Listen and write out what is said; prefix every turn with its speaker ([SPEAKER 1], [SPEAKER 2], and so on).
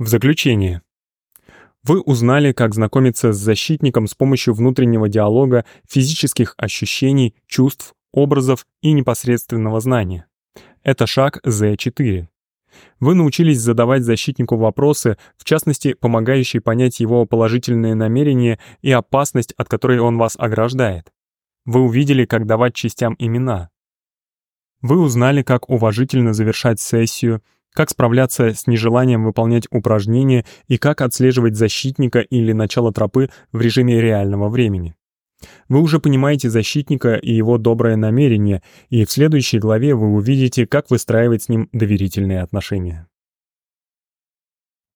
[SPEAKER 1] В заключение. Вы узнали, как знакомиться с защитником с помощью внутреннего диалога, физических ощущений, чувств, образов и непосредственного знания. Это шаг Z4. Вы научились задавать защитнику вопросы, в частности, помогающие понять его положительные намерения и опасность, от которой он вас ограждает. Вы увидели, как давать частям имена. Вы узнали, как уважительно завершать сессию, как справляться с нежеланием выполнять упражнения и как отслеживать защитника или начало тропы в режиме реального времени. Вы уже понимаете защитника и его доброе намерение, и в следующей главе вы увидите, как выстраивать с ним доверительные отношения.